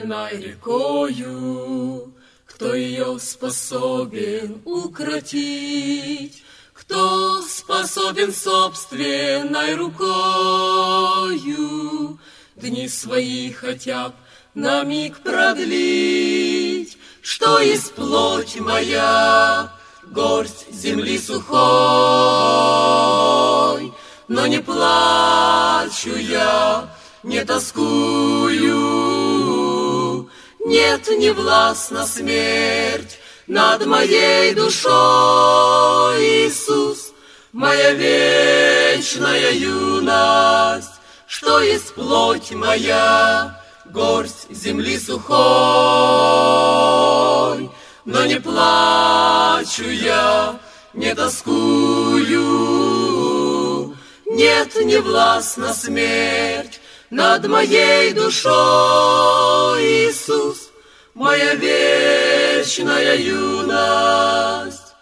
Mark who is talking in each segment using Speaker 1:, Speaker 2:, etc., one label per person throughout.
Speaker 1: Стремительной рекою, Кто ее способен укротить, Кто способен собственной рукою Дни свои хотя б на миг продлить, Что есть плоть моя, горсть земли сухой, Но не плачу я, не тоскую, нет, не властна смерть над моей душой, Иисус, моя вечная юность, что есть плоть моя, горсть земли сухой, но не плачу я, не тоскую, нет, не властна смерть над моей душой, Иисус, моя вечная юность.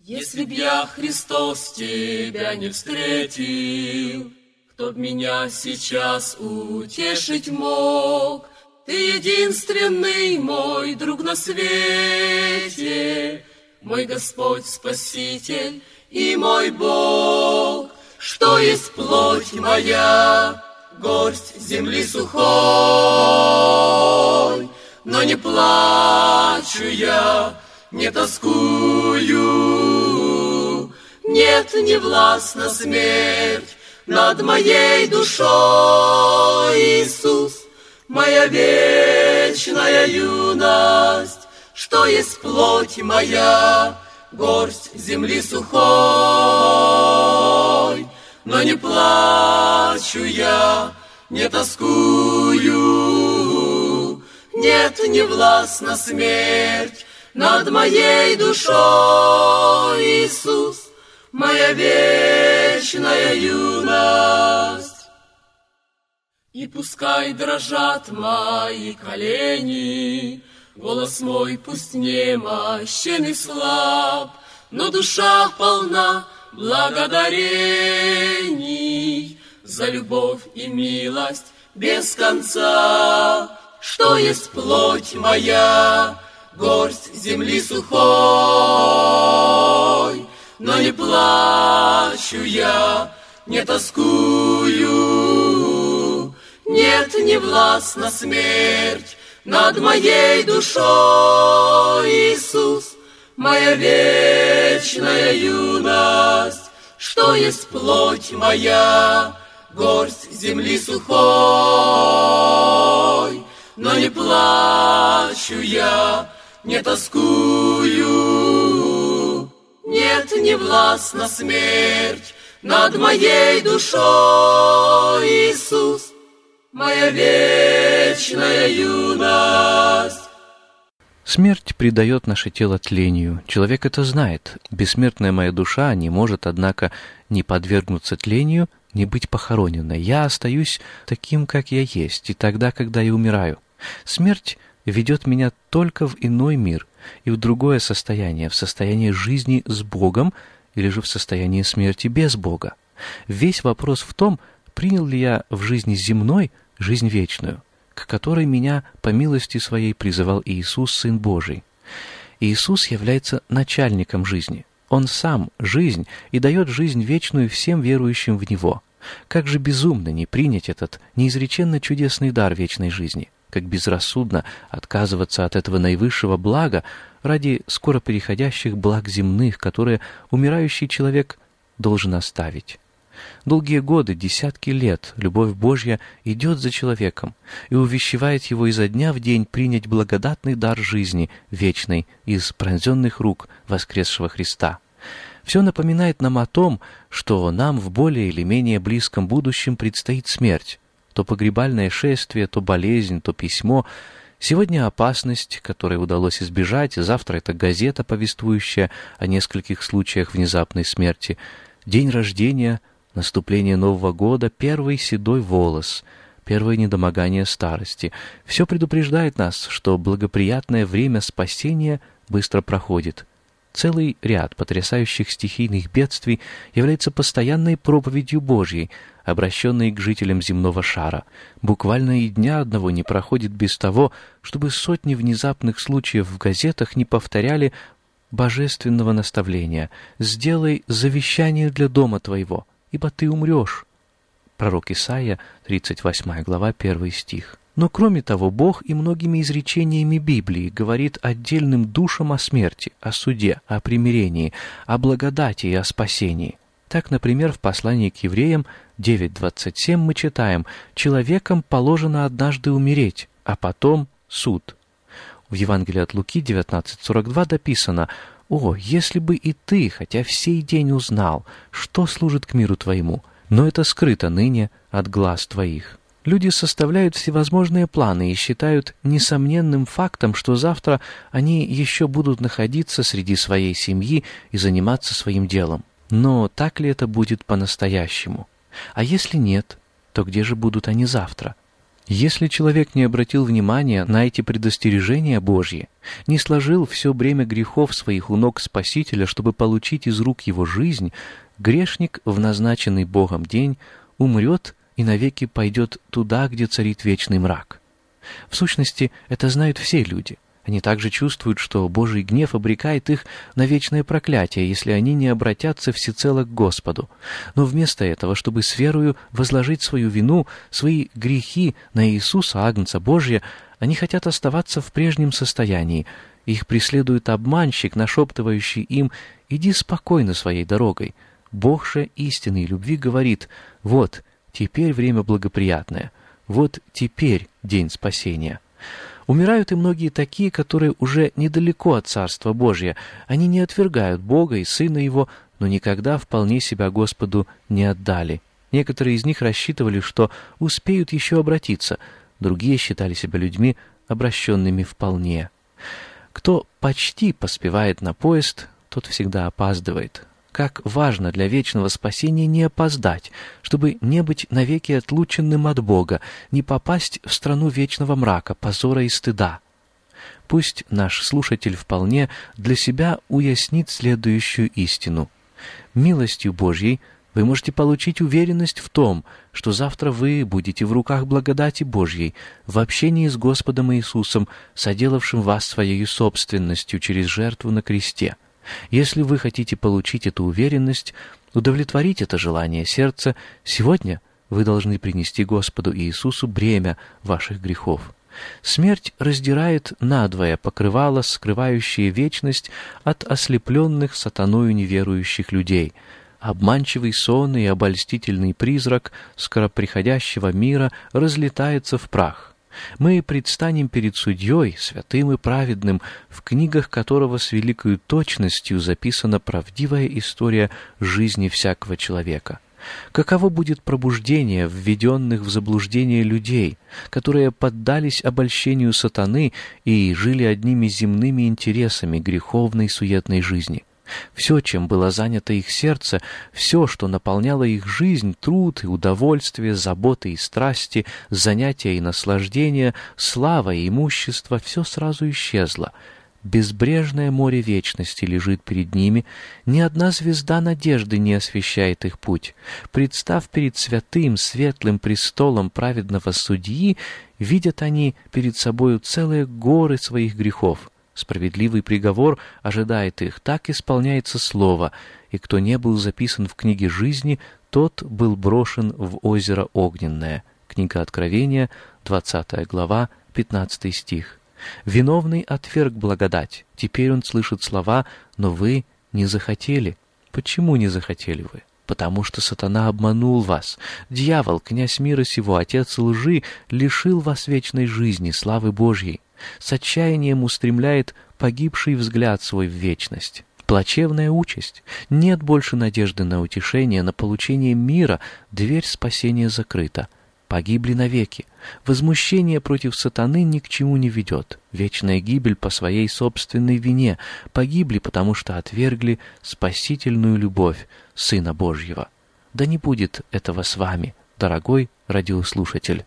Speaker 1: Если б я, Христос, тебя не встретил, кто б меня сейчас утешить мог? Ты единственный мой друг на свете, мой Господь Спаситель и мой Бог что есть плоть моя, горсть земли сухой. Но не плачу я, не тоскую, нет, не властна смерть над моей душой, Иисус, моя вечная юность, что есть плоть моя, горсть земли сухой. Но не плачу я, не тоскую, нет, не властна смерть над моей душой, Иисус, моя вечная юность. И пускай дрожат мои колени, Голос мой пусть не мощен и слаб, Но душа полна благодарений За любовь и милость без конца, Что есть плоть моя, горсть земли сухой. Но не плачу я, не тоскую, Нет, не властна смерть, над моей душой, Иисус, моя вечная юность, что есть плоть моя, горсть земли сухой. Но не плачу я, не тоскую, нет, не властна смерть над моей душой, Иисус, моя вечная юность.
Speaker 2: Смерть придает наше тело тлению. Человек это знает. Бессмертная моя душа не может, однако, не подвергнуться тлению, не быть похороненной. Я остаюсь таким, как я есть, и тогда, когда я умираю. Смерть ведет меня только в иной мир и в другое состояние, в состояние жизни с Богом, или же в состоянии смерти без Бога. Весь вопрос в том, принял ли я в жизни земной жизнь вечную, к которой меня по милости своей призывал Иисус, Сын Божий. Иисус является начальником жизни. Он сам — жизнь и дает жизнь вечную всем верующим в Него. Как же безумно не принять этот неизреченно чудесный дар вечной жизни, как безрассудно отказываться от этого наивысшего блага ради скоро переходящих благ земных, которые умирающий человек должен оставить. Долгие годы, десятки лет, любовь Божья идет за человеком и увещевает его изо дня в день принять благодатный дар жизни вечной из пронзенных рук воскресшего Христа. Все напоминает нам о том, что нам в более или менее близком будущем предстоит смерть. То погребальное шествие, то болезнь, то письмо. Сегодня опасность, которой удалось избежать, завтра это газета, повествующая о нескольких случаях внезапной смерти. День рождения — наступление Нового года, первый седой волос, первое недомогание старости. Все предупреждает нас, что благоприятное время спасения быстро проходит. Целый ряд потрясающих стихийных бедствий является постоянной проповедью Божьей, обращенной к жителям земного шара. Буквально и дня одного не проходит без того, чтобы сотни внезапных случаев в газетах не повторяли божественного наставления «Сделай завещание для дома твоего» ибо ты умрешь». Пророк Исаия, 38 глава, 1 стих. Но кроме того, Бог и многими изречениями Библии говорит отдельным душам о смерти, о суде, о примирении, о благодати и о спасении. Так, например, в послании к евреям 9.27 мы читаем «Человеком положено однажды умереть, а потом суд». В Евангелии от Луки 19.42 дописано о, если бы и ты, хотя в сей день узнал, что служит к миру твоему, но это скрыто ныне от глаз твоих. Люди составляют всевозможные планы и считают несомненным фактом, что завтра они еще будут находиться среди своей семьи и заниматься своим делом. Но так ли это будет по-настоящему? А если нет, то где же будут они завтра? Если человек не обратил внимания на эти предостережения Божьи, не сложил все бремя грехов своих у ног Спасителя, чтобы получить из рук его жизнь, грешник в назначенный Богом день умрет и навеки пойдет туда, где царит вечный мрак. В сущности, это знают все люди — они также чувствуют, что Божий гнев обрекает их на вечное проклятие, если они не обратятся всецело к Господу. Но вместо этого, чтобы с верою возложить свою вину, свои грехи на Иисуса, Агнца Божия, они хотят оставаться в прежнем состоянии. Их преследует обманщик, нашептывающий им «Иди спокойно своей дорогой». Бог же истинной любви говорит «Вот, теперь время благоприятное, вот теперь день спасения». Умирают и многие такие, которые уже недалеко от Царства Божьего. Они не отвергают Бога и Сына Его, но никогда вполне себя Господу не отдали. Некоторые из них рассчитывали, что успеют еще обратиться, другие считали себя людьми, обращенными вполне. Кто почти поспевает на поезд, тот всегда опаздывает как важно для вечного спасения не опоздать, чтобы не быть навеки отлученным от Бога, не попасть в страну вечного мрака, позора и стыда. Пусть наш слушатель вполне для себя уяснит следующую истину. Милостью Божьей вы можете получить уверенность в том, что завтра вы будете в руках благодати Божьей, в общении с Господом Иисусом, соделавшим вас своей собственностью через жертву на кресте – если вы хотите получить эту уверенность, удовлетворить это желание сердца, сегодня вы должны принести Господу Иисусу бремя ваших грехов. Смерть раздирает надвое покрывало, скрывающее вечность от ослепленных сатаною неверующих людей. Обманчивый сон и обольстительный призрак скороприходящего мира разлетается в прах. Мы предстанем перед судьей, святым и праведным, в книгах которого с великой точностью записана правдивая история жизни всякого человека. Каково будет пробуждение введенных в заблуждение людей, которые поддались обольщению сатаны и жили одними земными интересами греховной суетной жизни? Все, чем было занято их сердце, все, что наполняло их жизнь, труд и удовольствие, заботы и страсти, занятия и наслаждения, слава и имущество, все сразу исчезло. Безбрежное море вечности лежит перед ними, ни одна звезда надежды не освещает их путь. Представ перед святым, светлым престолом праведного судьи, видят они перед собою целые горы своих грехов. Справедливый приговор ожидает их, так исполняется слово, и кто не был записан в книге жизни, тот был брошен в озеро огненное. Книга Откровения, 20 глава, 15 стих. Виновный отверг благодать. Теперь он слышит слова «но вы не захотели». Почему не захотели вы? Потому что сатана обманул вас. Дьявол, князь мира сего, отец лжи, лишил вас вечной жизни, славы Божьей. С отчаянием устремляет погибший взгляд свой в вечность. Плачевная участь. Нет больше надежды на утешение, на получение мира, дверь спасения закрыта погибли навеки. Возмущение против сатаны ни к чему не ведет. Вечная гибель по своей собственной вине. Погибли, потому что отвергли спасительную любовь Сына Божьего. Да не будет этого с вами, дорогой радиослушатель.